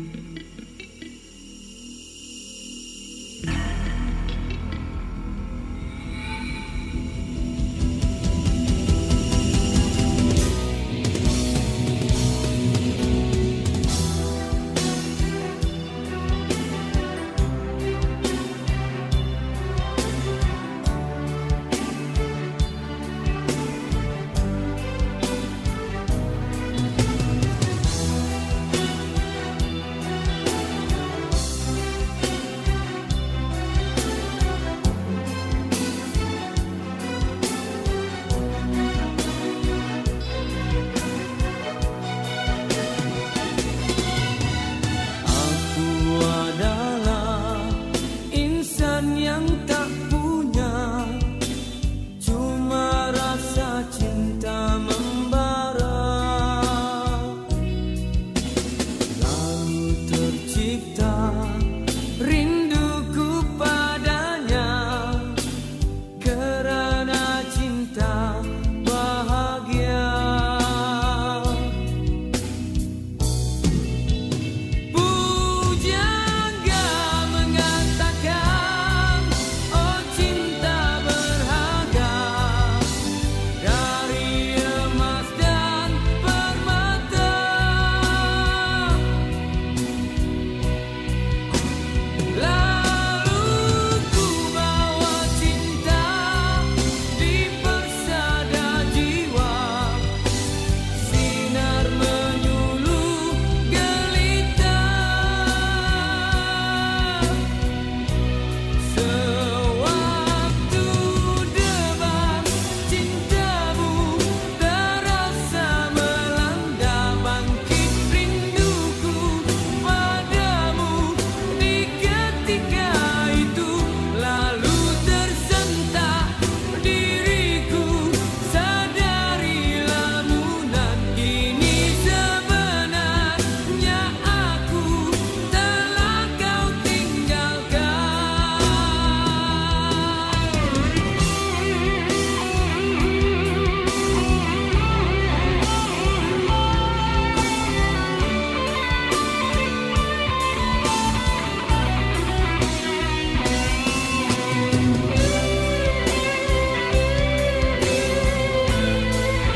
be.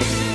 Adalah